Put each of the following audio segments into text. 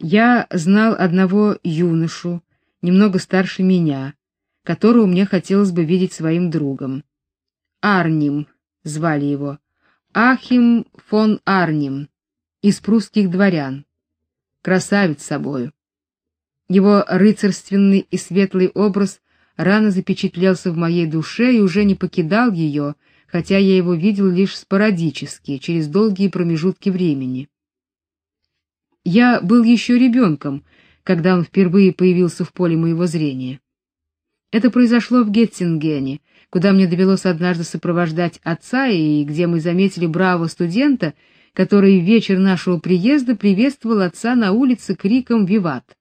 Я знал одного юношу, немного старше меня, которого мне хотелось бы видеть своим другом. Арним звали его, Ахим фон Арним, из прусских дворян. Красавец собою. Его рыцарственный и светлый образ рано запечатлелся в моей душе и уже не покидал ее, хотя я его видел лишь спорадически, через долгие промежутки времени. Я был еще ребенком, когда он впервые появился в поле моего зрения. Это произошло в Геттингене, куда мне довелось однажды сопровождать отца и где мы заметили бравого студента, который в вечер нашего приезда приветствовал отца на улице криком «Виват!».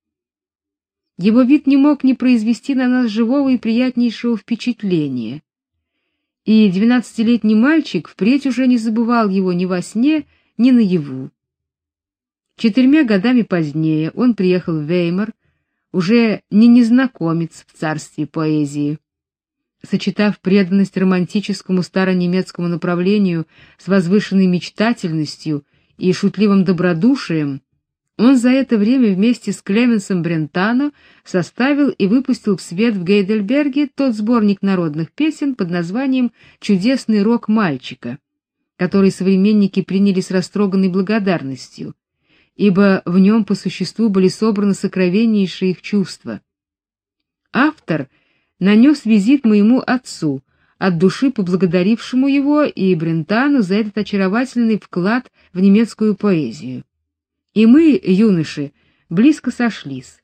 Его вид не мог не произвести на нас живого и приятнейшего впечатления. И двенадцатилетний мальчик впредь уже не забывал его ни во сне, ни наяву. Четырьмя годами позднее он приехал в Веймар, уже не незнакомец в царстве поэзии. Сочетав преданность романтическому старонемецкому направлению с возвышенной мечтательностью и шутливым добродушием, он за это время вместе с Клеменсом Брентано составил и выпустил в свет в Гейдельберге тот сборник народных песен под названием «Чудесный рок мальчика», который современники приняли с растроганной благодарностью, ибо в нем по существу были собраны сокровеннейшие их чувства. Автор нанес визит моему отцу, от души поблагодарившему его и Брентану за этот очаровательный вклад в немецкую поэзию. И мы, юноши, близко сошлись.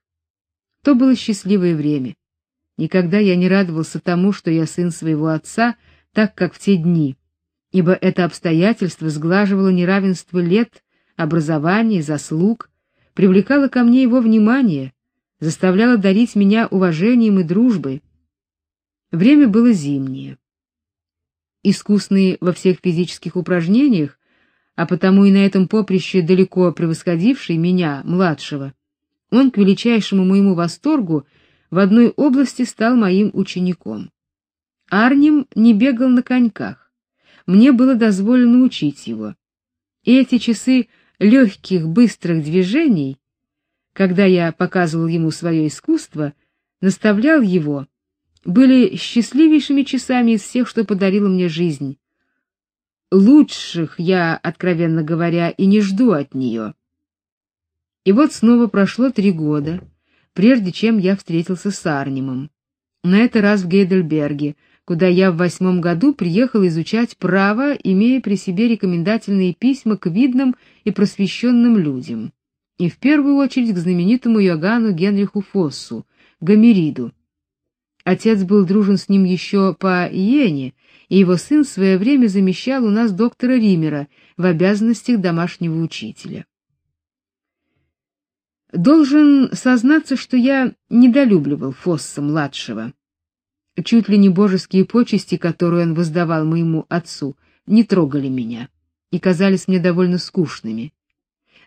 То было счастливое время. Никогда я не радовался тому, что я сын своего отца, так как в те дни, ибо это обстоятельство сглаживало неравенство лет образования, заслуг, привлекала ко мне его внимание, заставляла дарить меня уважением и дружбой. Время было зимнее. Искусный во всех физических упражнениях, а потому и на этом поприще далеко превосходивший меня, младшего, он к величайшему моему восторгу в одной области стал моим учеником. Арнем не бегал на коньках. Мне было дозволено учить его. И эти часы легких, быстрых движений, когда я показывал ему свое искусство, наставлял его, были счастливейшими часами из всех, что подарила мне жизнь. Лучших я, откровенно говоря, и не жду от нее. И вот снова прошло три года, прежде чем я встретился с Арнимом. На этот раз в Гейдельберге, куда я в восьмом году приехал изучать право, имея при себе рекомендательные письма к видным и просвещенным людям, и в первую очередь к знаменитому Йоганну Генриху Фоссу, Гомериду. Отец был дружен с ним еще по Иене, и его сын в свое время замещал у нас доктора Римера в обязанностях домашнего учителя. Должен сознаться, что я недолюбливал Фосса-младшего. Чуть ли не божеские почести, которые он воздавал моему отцу, не трогали меня и казались мне довольно скучными.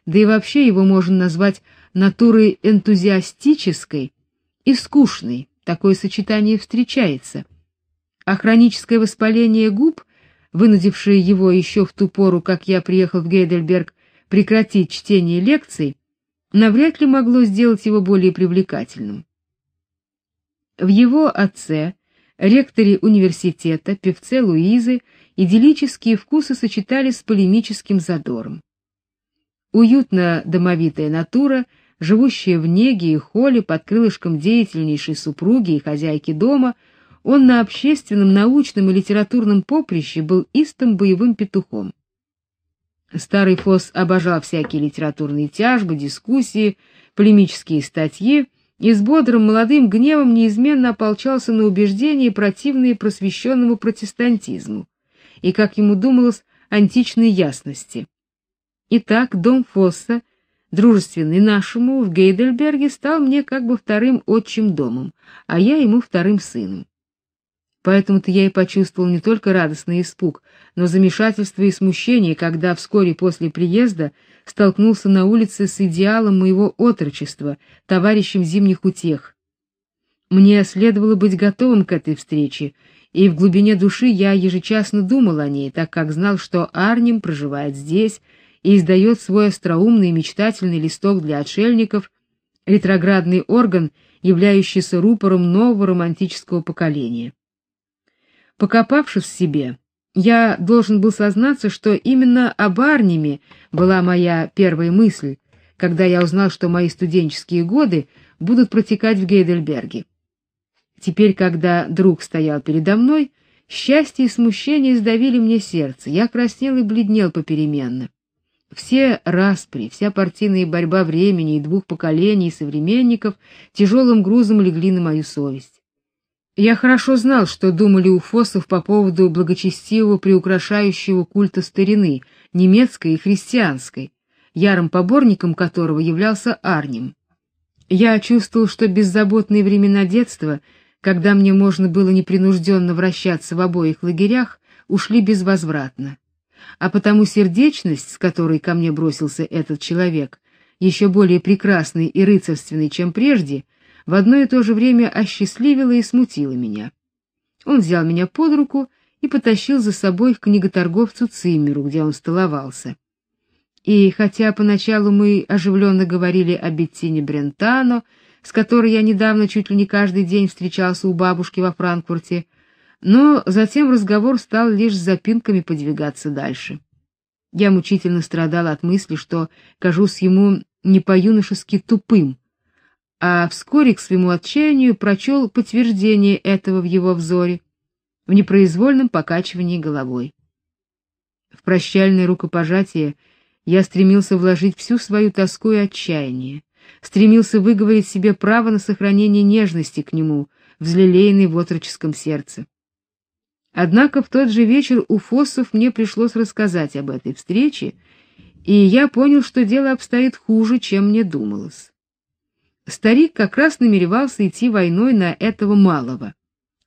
Да и вообще его можно назвать натурой энтузиастической и скучной. Такое сочетание встречается. А хроническое воспаление губ, вынудившее его еще в ту пору, как я приехал в Гейдельберг, прекратить чтение лекций, навряд ли могло сделать его более привлекательным. В его отце ректоре университета, певце Луизы, идиллические вкусы сочетались с полемическим задором. Уютно домовитая натура, живущая в неге и холе под крылышком деятельнейшей супруги и хозяйки дома, он на общественном, научном и литературном поприще был истым боевым петухом. Старый Фос обожал всякие литературные тяжбы, дискуссии, полемические статьи, и с бодрым молодым гневом неизменно ополчался на убеждения, противные просвещенному протестантизму, и, как ему думалось, античной ясности. Итак, дом Фосса, дружественный нашему, в Гейдельберге стал мне как бы вторым отчим домом, а я ему вторым сыном. Поэтому-то я и почувствовал не только радостный испуг, но замешательство и смущение, когда вскоре после приезда столкнулся на улице с идеалом моего отрочества, товарищем зимних утех. Мне следовало быть готовым к этой встрече, и в глубине души я ежечасно думал о ней, так как знал, что Арнем проживает здесь, и издает свой остроумный и мечтательный листок для отшельников, ретроградный орган, являющийся рупором нового романтического поколения. Покопавшись в себе, я должен был сознаться, что именно об Арниме была моя первая мысль, когда я узнал, что мои студенческие годы будут протекать в Гейдельберге. Теперь, когда друг стоял передо мной, счастье и смущение сдавили мне сердце. Я краснел и бледнел попеременно. Все распри, вся партийная борьба времени и двух поколений современников тяжелым грузом легли на мою совесть. Я хорошо знал, что думали у фоссов по поводу благочестивого приукрашающего культа старины, немецкой и христианской, ярым поборником которого являлся Арнем. Я чувствовал, что беззаботные времена детства, когда мне можно было непринужденно вращаться в обоих лагерях, ушли безвозвратно а потому сердечность, с которой ко мне бросился этот человек, еще более прекрасный и рыцарственный, чем прежде, в одно и то же время осчастливила и смутила меня. Он взял меня под руку и потащил за собой к книготорговцу Циммеру, где он столовался. И хотя поначалу мы оживленно говорили о Беттине Брентано, с которой я недавно чуть ли не каждый день встречался у бабушки во Франкфурте, но затем разговор стал лишь с запинками подвигаться дальше. Я мучительно страдала от мысли, что кажусь ему не по-юношески тупым, а вскоре к своему отчаянию прочел подтверждение этого в его взоре, в непроизвольном покачивании головой. В прощальное рукопожатие я стремился вложить всю свою тоску и отчаяние, стремился выговорить себе право на сохранение нежности к нему, взлелеянной в отроческом сердце. Однако в тот же вечер у Фоссов мне пришлось рассказать об этой встрече, и я понял, что дело обстоит хуже, чем мне думалось. Старик как раз намеревался идти войной на этого малого,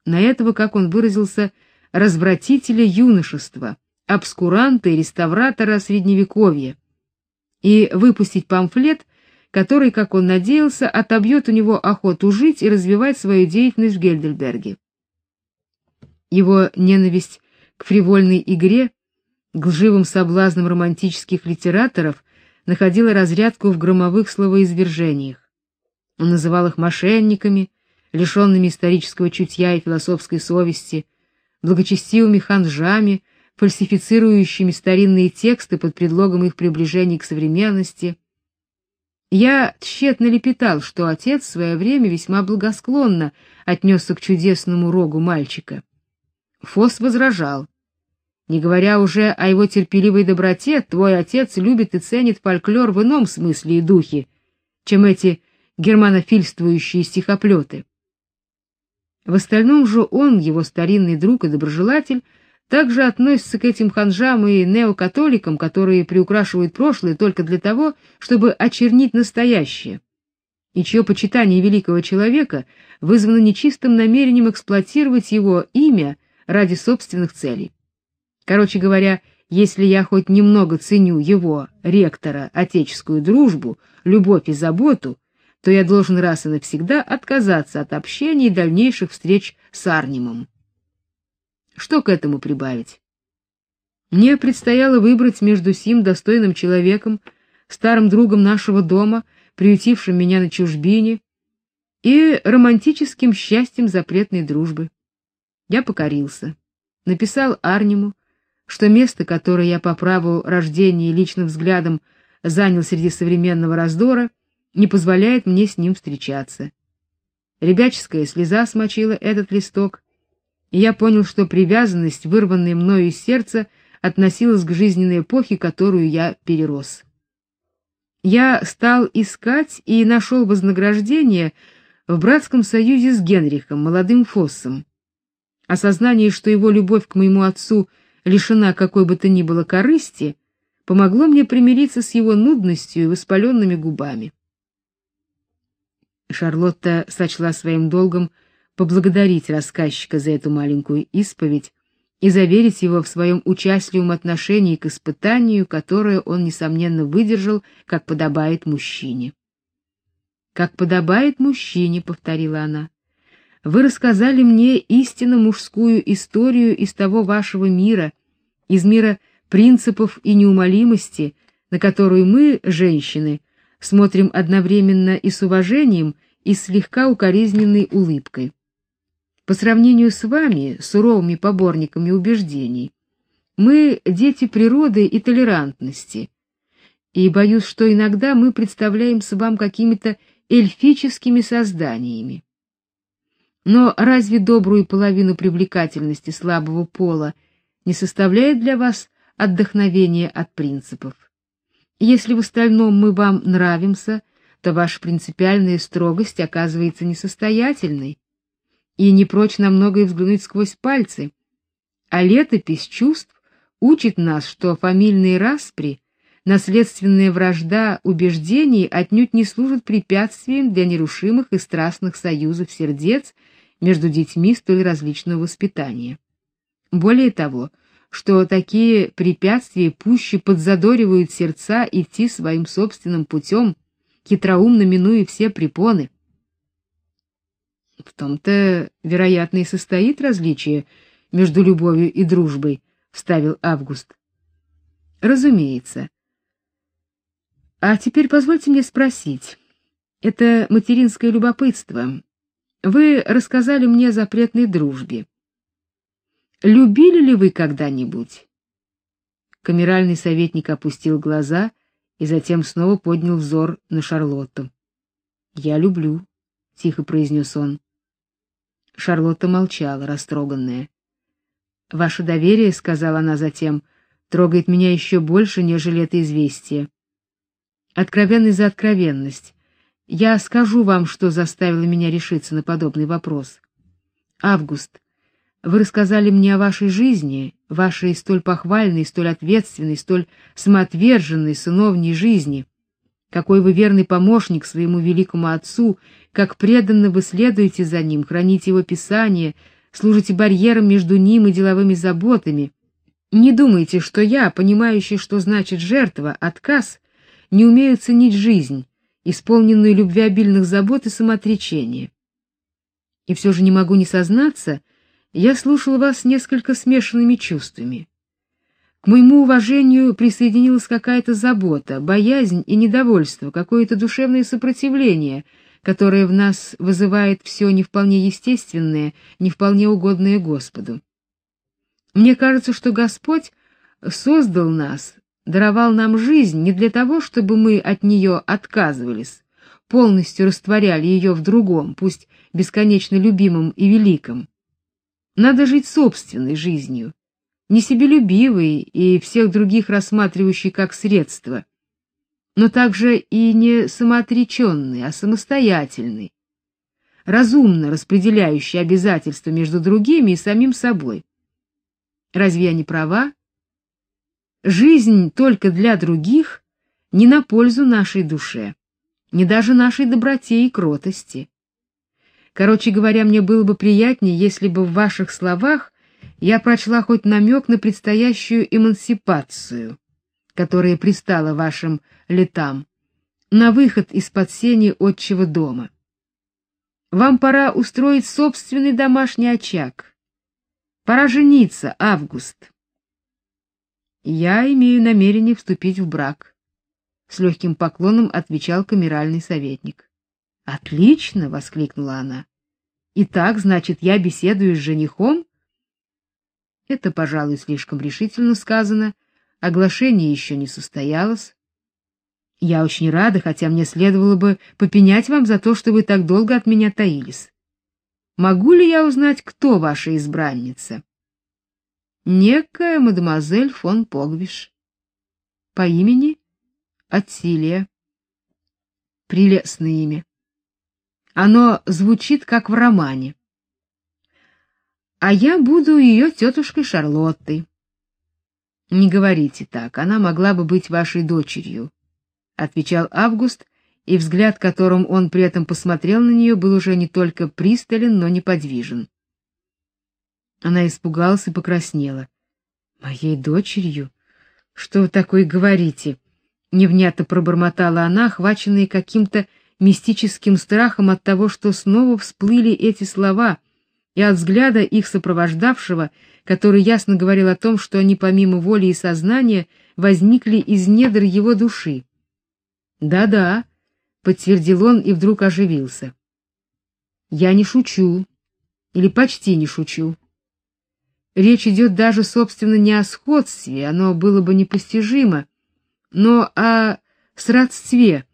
на этого, как он выразился, развратителя юношества, обскуранта и реставратора средневековья, и выпустить памфлет, который, как он надеялся, отобьет у него охоту жить и развивать свою деятельность в Гельдельберге. Его ненависть к фривольной игре, к лживым соблазнам романтических литераторов находила разрядку в громовых словоизвержениях. Он называл их мошенниками, лишенными исторического чутья и философской совести, благочестивыми ханжами, фальсифицирующими старинные тексты под предлогом их приближения к современности. Я тщетно лепетал, что отец в свое время весьма благосклонно отнесся к чудесному рогу мальчика. Фос возражал. Не говоря уже о его терпеливой доброте, твой отец любит и ценит фольклор в ином смысле и духе, чем эти германофильствующие стихоплеты. В остальном же он, его старинный друг и доброжелатель, также относится к этим ханжам и неокатоликам, которые приукрашивают прошлое только для того, чтобы очернить настоящее, и чье почитание великого человека вызвано нечистым намерением эксплуатировать его имя ради собственных целей. Короче говоря, если я хоть немного ценю его, ректора, отеческую дружбу, любовь и заботу, то я должен раз и навсегда отказаться от общения и дальнейших встреч с Арнимом. Что к этому прибавить? Мне предстояло выбрать между сим достойным человеком, старым другом нашего дома, приютившим меня на чужбине, и романтическим счастьем запретной дружбы. Я покорился. Написал Арниму, что место, которое я по праву рождения и личным взглядом занял среди современного раздора, не позволяет мне с ним встречаться. Ребяческая слеза смочила этот листок, и я понял, что привязанность, вырванная мною из сердца, относилась к жизненной эпохе, которую я перерос. Я стал искать и нашел вознаграждение в братском союзе с Генрихом, молодым Фоссом. Осознание, что его любовь к моему отцу лишена какой бы то ни было корысти, помогло мне примириться с его нудностью и воспаленными губами. Шарлотта сочла своим долгом поблагодарить рассказчика за эту маленькую исповедь и заверить его в своем участливом отношении к испытанию, которое он несомненно выдержал, как подобает мужчине. Как подобает мужчине, повторила она. Вы рассказали мне истинно мужскую историю из того вашего мира, из мира принципов и неумолимости, на которую мы, женщины, смотрим одновременно и с уважением, и слегка укоризненной улыбкой. По сравнению с вами, суровыми поборниками убеждений, мы дети природы и толерантности. И боюсь, что иногда мы представляемся вам какими-то эльфическими созданиями. Но разве добрую половину привлекательности слабого пола не составляет для вас отдохновение от принципов? Если в остальном мы вам нравимся, то ваша принципиальная строгость оказывается несостоятельной, и не прочь на многое взглянуть сквозь пальцы. А летопись чувств учит нас, что фамильные распри, наследственная вражда убеждений отнюдь не служат препятствием для нерушимых и страстных союзов сердец между детьми столь различного воспитания. Более того, что такие препятствия пуще подзадоривают сердца идти своим собственным путем, хитроумно минуя все препоны. Том-то, вероятно, и состоит различие между любовью и дружбой, вставил Август. Разумеется. А теперь позвольте мне спросить. Это материнское любопытство. Вы рассказали мне о запретной дружбе. Любили ли вы когда-нибудь? Камеральный советник опустил глаза и затем снова поднял взор на Шарлотту. "Я люблю", тихо произнес он. Шарлотта молчала, растроганная. Ваше доверие, сказала она затем, трогает меня еще больше, нежели это известие. Откровенность за откровенность. Я скажу вам, что заставило меня решиться на подобный вопрос. Август, вы рассказали мне о вашей жизни, вашей столь похвальной, столь ответственной, столь самоотверженной сыновней жизни. Какой вы верный помощник своему великому отцу, как преданно вы следуете за ним, храните его писание, служите барьером между ним и деловыми заботами. Не думайте, что я, понимающий, что значит жертва, отказ, не умею ценить жизнь, исполненную любвеобильных забот и самоотречения. И все же не могу не сознаться, я слушал вас несколько смешанными чувствами. К моему уважению присоединилась какая-то забота, боязнь и недовольство, какое-то душевное сопротивление — которое в нас вызывает все не вполне естественное, не вполне угодное Господу. Мне кажется, что Господь создал нас, даровал нам жизнь не для того, чтобы мы от нее отказывались, полностью растворяли ее в другом, пусть бесконечно любимом и великом. Надо жить собственной жизнью, не себелюбивой и всех других рассматривающей как средство но также и не самоотреченный, а самостоятельный, разумно распределяющий обязательства между другими и самим собой. Разве я не права? Жизнь только для других не на пользу нашей душе, не даже нашей доброте и кротости. Короче говоря, мне было бы приятнее, если бы в ваших словах я прочла хоть намек на предстоящую эмансипацию которая пристала вашим летам, на выход из-под сени отчего дома. Вам пора устроить собственный домашний очаг. Пора жениться, Август. Я имею намерение вступить в брак, с легким поклоном отвечал камеральный советник. Отлично, воскликнула она. Итак, значит, я беседую с женихом? Это, пожалуй, слишком решительно сказано, Оглашение еще не состоялось. Я очень рада, хотя мне следовало бы попенять вам за то, что вы так долго от меня таились. Могу ли я узнать, кто ваша избранница? Некая мадемуазель фон Погвиш. По имени Аттилия. Прелестное имя. Оно звучит как в романе. А я буду ее тетушкой Шарлоттой. Не говорите так, она могла бы быть вашей дочерью, отвечал Август, и взгляд, которым он при этом посмотрел на нее, был уже не только пристален, но неподвижен. Она испугалась и покраснела. Моей дочерью? Что вы такое говорите? невнятно пробормотала она, охваченная каким-то мистическим страхом от того, что снова всплыли эти слова, и от взгляда их сопровождавшего, который ясно говорил о том, что они помимо воли и сознания возникли из недр его души. Да-да, подтвердил он и вдруг оживился. Я не шучу, или почти не шучу. Речь идет даже, собственно, не о сходстве, оно было бы непостижимо, но о сродстве,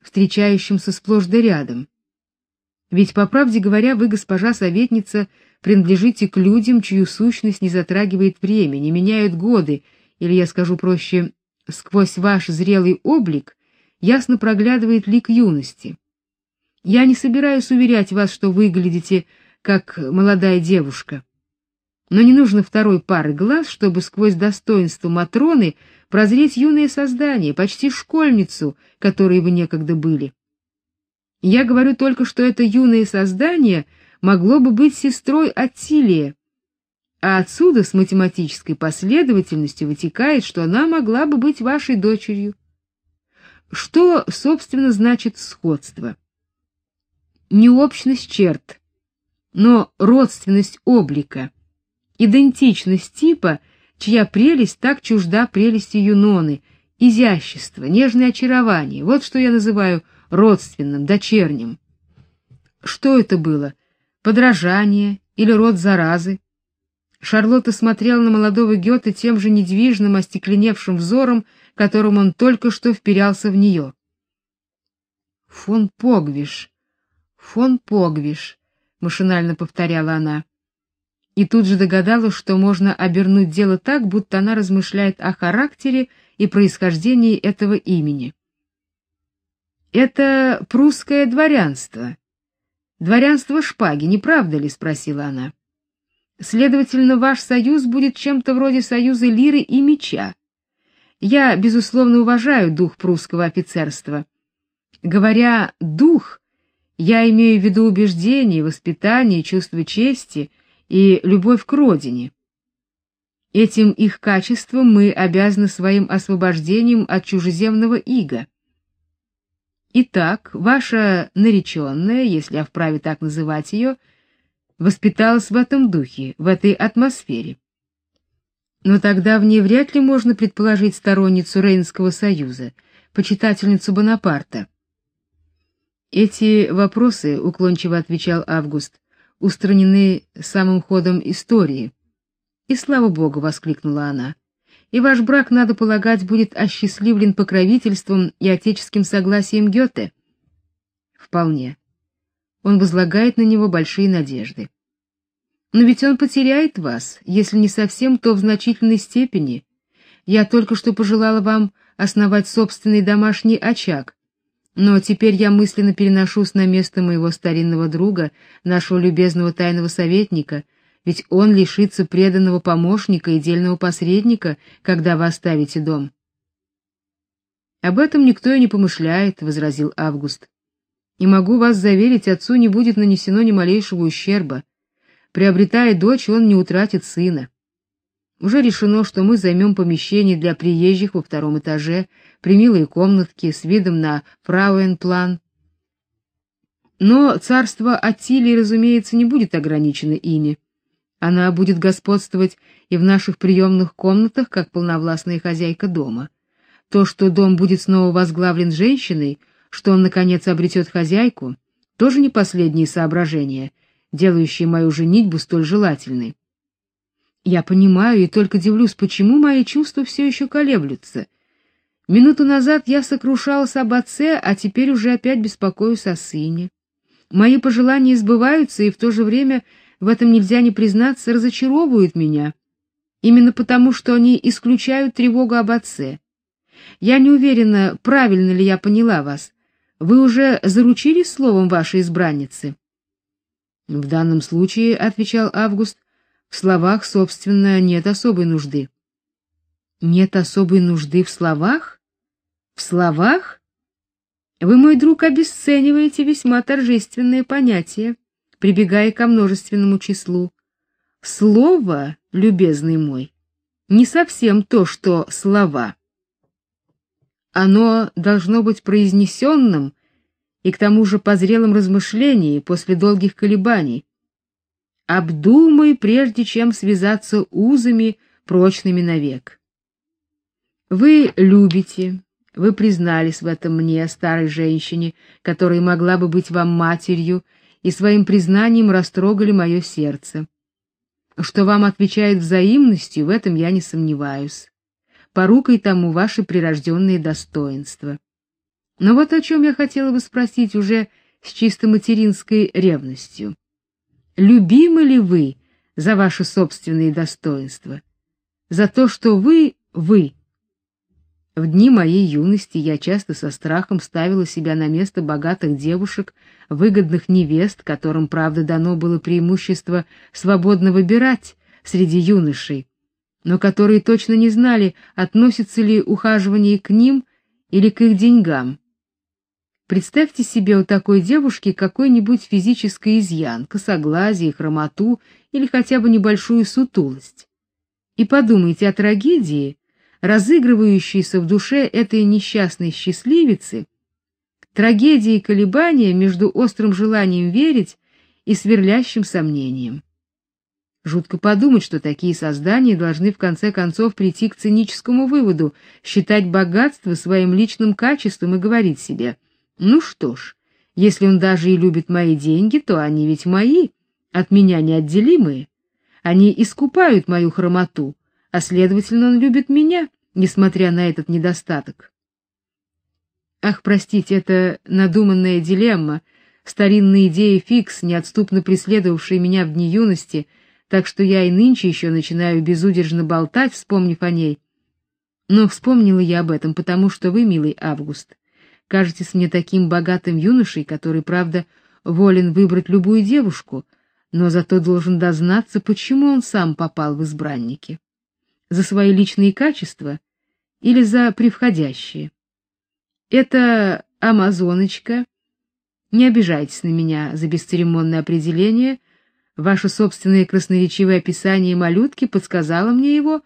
встречающемся сплошь да рядом. Ведь, по правде говоря, вы, госпожа советница, принадлежите к людям, чью сущность не затрагивает время, не меняют годы, или, я скажу проще, сквозь ваш зрелый облик ясно проглядывает лик юности. Я не собираюсь уверять вас, что выглядите как молодая девушка. Но не нужно второй пары глаз, чтобы сквозь достоинство Матроны прозреть юное создание, почти школьницу, которой вы некогда были. Я говорю только, что это юное создание могло бы быть сестрой Аттилия, а отсюда с математической последовательностью вытекает, что она могла бы быть вашей дочерью. Что, собственно, значит сходство? Не общность черт, но родственность облика, идентичность типа, чья прелесть так чужда прелести Юноны, изящество, нежное очарование. Вот что я называю родственным, дочерним. Что это было? Подражание или род заразы? Шарлотта смотрела на молодого Гёте тем же недвижным, остекленевшим взором, которым он только что вперялся в нее. Фон Погвиш. Фон Погвиш машинально повторяла она. И тут же догадалась, что можно обернуть дело так, будто она размышляет о характере и происхождении этого имени. Это прусское дворянство. Дворянство шпаги, не правда ли, спросила она. Следовательно, ваш союз будет чем-то вроде союза лиры и меча. Я безусловно уважаю дух прусского офицерства. Говоря дух, я имею в виду убеждения, воспитание, чувство чести и любовь к родине. Этим их качествам мы обязаны своим освобождением от чужеземного ига. Итак, ваша нареченная, если я вправе так называть ее, воспиталась в этом духе, в этой атмосфере. Но тогда в ней вряд ли можно предположить сторонницу Рейнского союза, почитательницу Бонапарта. Эти вопросы, уклончиво отвечал Август, устранены самым ходом истории. И слава богу, воскликнула она. И ваш брак, надо полагать, будет осчастливлен покровительством и отеческим согласием Гёте. Вполне. Он возлагает на него большие надежды. Но ведь он потеряет вас, если не совсем, то в значительной степени. Я только что пожелала вам основать собственный домашний очаг, но теперь я мысленно переношусь на место моего старинного друга, нашего любезного тайного советника, ведь он лишится преданного помощника и дельного посредника, когда вы оставите дом. Об этом никто и не помышляет, возразил Август. И могу вас заверить, отцу не будет нанесено ни малейшего ущерба. Приобретая дочь, он не утратит сына. Уже решено, что мы займем помещение для приезжих во втором этаже, примилые комнатки с видом на Фрауенплан. Но царство Аттилии, разумеется, не будет ограничено ими. Она будет господствовать и в наших приемных комнатах, как полновластная хозяйка дома. То, что дом будет снова возглавлен женщиной, что он наконец обретет хозяйку, тоже не последние соображения, делающие мою женитьбу столь желательной. Я понимаю и только дивлюсь, почему мои чувства все еще колеблются. Минуту назад я сокрушался об отце, а теперь уже опять беспокоюсь о сыне. Мои пожелания сбываются, и в то же время в этом нельзя не признаться, разочаровывают меня. Именно потому, что они исключают тревогу об отце. Я не уверена, правильно ли я поняла вас. Вы уже заручились словом вашей избранницы? В данном случае, отвечал Август, в словах, собственно, нет особой нужды. Нет особой нужды в словах? В словах? Вы, мой друг, обесцениваете весьма торжественные понятия, прибегая ко множественному числу. Слово, любезный мой, не совсем то, что слова. Оно должно быть произнесенным и к тому же по зрелом размышлении после долгих колебаний. Обдумай, прежде чем связаться узами, прочными навек. Вы любите, вы признались в этом мне, старой женщине, которая могла бы быть вам матерью, и своим признанием растрогали мое сердце. Что вам отвечает взаимностью, в этом я не сомневаюсь. Порукой тому ваши прирожденные достоинства. Но вот о чем я хотела бы спросить уже с чисто материнской ревностью. Любимы ли вы за ваши собственные достоинства? За то, что вы — вы? В дни моей юности я часто со страхом ставила себя на место богатых девушек, выгодных невест, которым, правда, дано было преимущество свободно выбирать среди юношей, но которые точно не знали, относится ли ухаживание к ним или к их деньгам. Представьте себе у такой девушки какой-нибудь физический изъян, косоглазие, хромоту или хотя бы небольшую сутулость. И подумайте о трагедии, разыгрывающейся в душе этой несчастной счастливицы, трагедии колебания между острым желанием верить и сверлящим сомнением. Жутко подумать, что такие создания должны в конце концов прийти к циническому выводу, считать богатство своим личным качеством и говорить себе: "Ну что ж, если он даже и любит мои деньги, то они ведь мои, от меня неотделимые. Они искупают мою хромоту, а следовательно, он любит меня, несмотря на этот недостаток. Ах, простите, это надуманная дилемма, старинная идея фикс, неотступно преследовавшая меня в дни юности, так что я и нынче еще начинаю безудержно болтать, вспомнив о ней. Но вспомнила я об этом, потому что вы, милый Август, кажетесь мне таким богатым юношей, который, правда, волен выбрать любую девушку, но зато должен дознаться, почему он сам попал в избранники за свои личные качества или за превходящие. Это амазоночка. Не обижайтесь на меня за бесцеремонное определение. Ваше собственное красноречивое описание малютки подсказало мне его,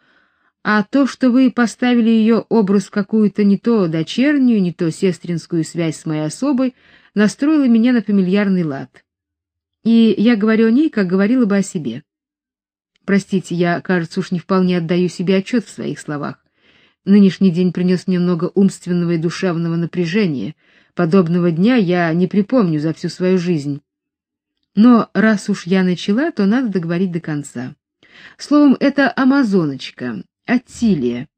а то, что вы поставили ее образ какую-то не то дочернюю, не то сестринскую связь с моей особой, настроило меня на фамильярный лад. И я говорю о ней, как говорила бы о себе. Простите, я, кажется, уж не вполне отдаю себе отчет в своих словах. Нынешний день принес мне много умственного и душевного напряжения. Подобного дня я не припомню за всю свою жизнь. Но раз уж я начала, то надо договорить до конца. Словом, это амазоночка, Аттилия.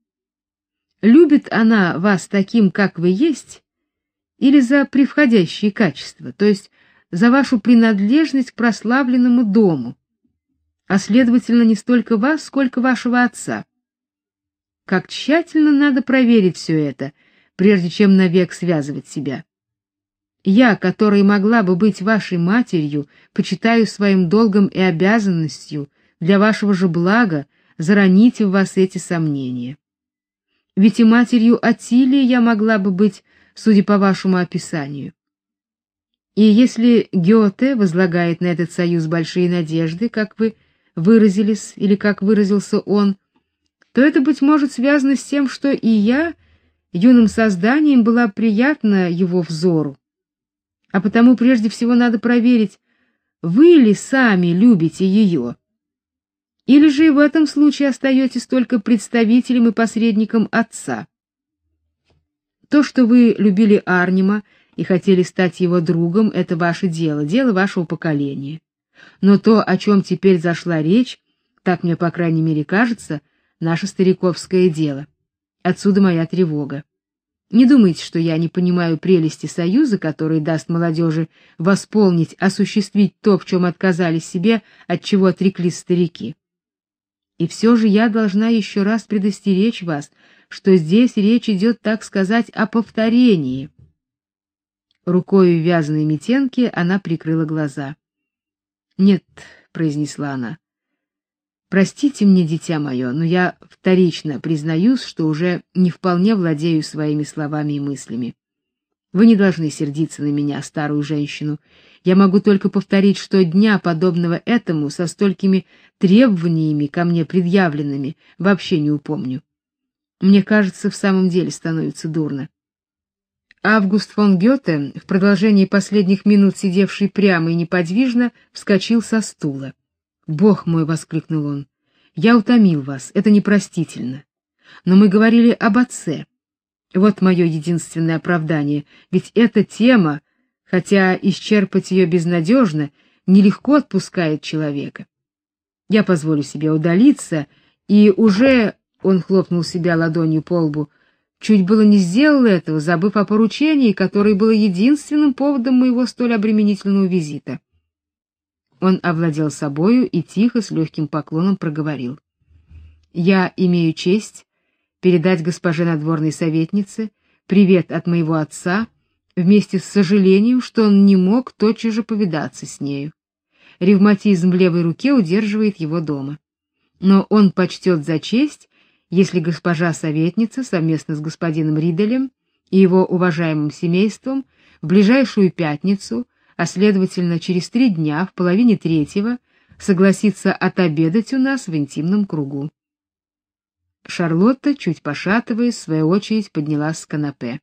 Любит она вас таким, как вы есть, или за превходящие качества, то есть за вашу принадлежность к прославленному дому, а следовательно не столько вас, сколько вашего отца. Как тщательно надо проверить все это, прежде чем навек связывать себя. Я, которая могла бы быть вашей матерью, почитаю своим долгом и обязанностью для вашего же блага заронить в вас эти сомнения. Ведь и матерью Атилии я могла бы быть, судя по вашему описанию. И если Гёте возлагает на этот союз большие надежды, как вы выразились, или как выразился он, то это, быть может, связано с тем, что и я, юным созданием, была приятна его взору. А потому прежде всего надо проверить, вы ли сами любите ее, или же и в этом случае остаетесь только представителем и посредником отца. То, что вы любили Арнима и хотели стать его другом, это ваше дело, дело вашего поколения. Но то, о чем теперь зашла речь, так мне, по крайней мере, кажется, наше стариковское дело. Отсюда моя тревога. Не думайте, что я не понимаю прелести союза, который даст молодежи восполнить, осуществить то, в чем отказались себе, от чего отреклись старики. И все же я должна еще раз предостеречь вас, что здесь речь идет, так сказать, о повторении. Рукой в вязаной метенке она прикрыла глаза. "Нет", произнесла она. "Простите мне, дитя мое, но я вторично признаюсь, что уже не вполне владею своими словами и мыслями. Вы не должны сердиться на меня, старую женщину. Я могу только повторить, что дня подобного этому со столькими требованиями ко мне предъявленными вообще не упомню. Мне кажется, в самом деле становится дурно. Август фон Гёте, в продолжении последних минут сидевший прямо и неподвижно, вскочил со стула. "Бог мой", воскликнул он. "Я утомил вас, это непростительно. но мы говорили об отце. Вот мое единственное оправдание, ведь эта тема, хотя исчерпать ее безнадежно, нелегко отпускает человека. Я позволю себе удалиться, и уже он хлопнул себя ладонью по лбу. Чуть было не сделал этого, забыв о поручении, которое было единственным поводом моего столь обременительного визита. Он овладел собою и тихо с легким поклоном проговорил: "Я имею честь передать госпоже надворной советнице привет от моего отца, вместе с сожалением, что он не мог тотчас же повидаться с нею. Ревматизм в левой руке удерживает его дома. Но он почтет за честь, если госпожа советница совместно с господином Риделем и его уважаемым семейством в ближайшую пятницу, а следовательно через три дня в половине третьего, согласится отобедать у нас в интимном кругу. Шарлотта, чуть пошатываясь, в свою очередь поднялась с канапе.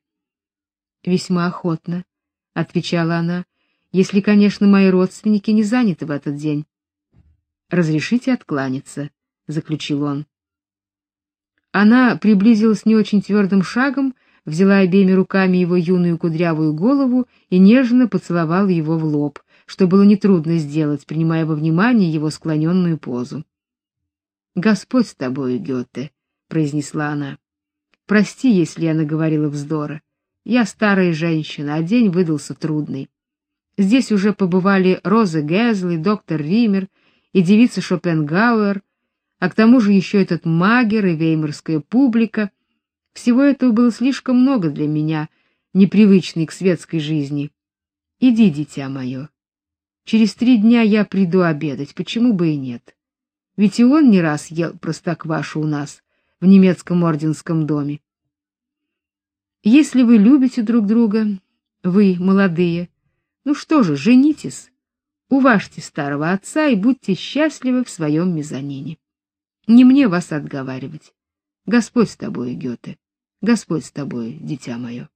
Весьма охотно, отвечала она, если, конечно, мои родственники не заняты в этот день. Разрешите откланяться, заключил он. Она приблизилась не очень твердым шагом, взяла обеими руками его юную кудрявую голову и нежно поцеловала его в лоб, что было нетрудно сделать, принимая во внимание его склоненную позу. Господь с тобою, Гёте, произнесла она. Прости, если я наговорила вздора. Я старая женщина, а день выдался трудный. Здесь уже побывали Роза Гезли, доктор Ример и девица Шопенгауэр, а к тому же еще этот магер и веймарская публика. Всего этого было слишком много для меня, непривычной к светской жизни. Иди, дитя мое. Через три дня я приду обедать, почему бы и нет? Ведь и он не раз ел простоквашу у нас, в немецком орденском доме. Если вы любите друг друга, вы, молодые, ну что же, женитесь, уважьте старого отца и будьте счастливы в своем мезонине. Не мне вас отговаривать. Господь с тобой, Гёте. Господь с тобой, дитя мое.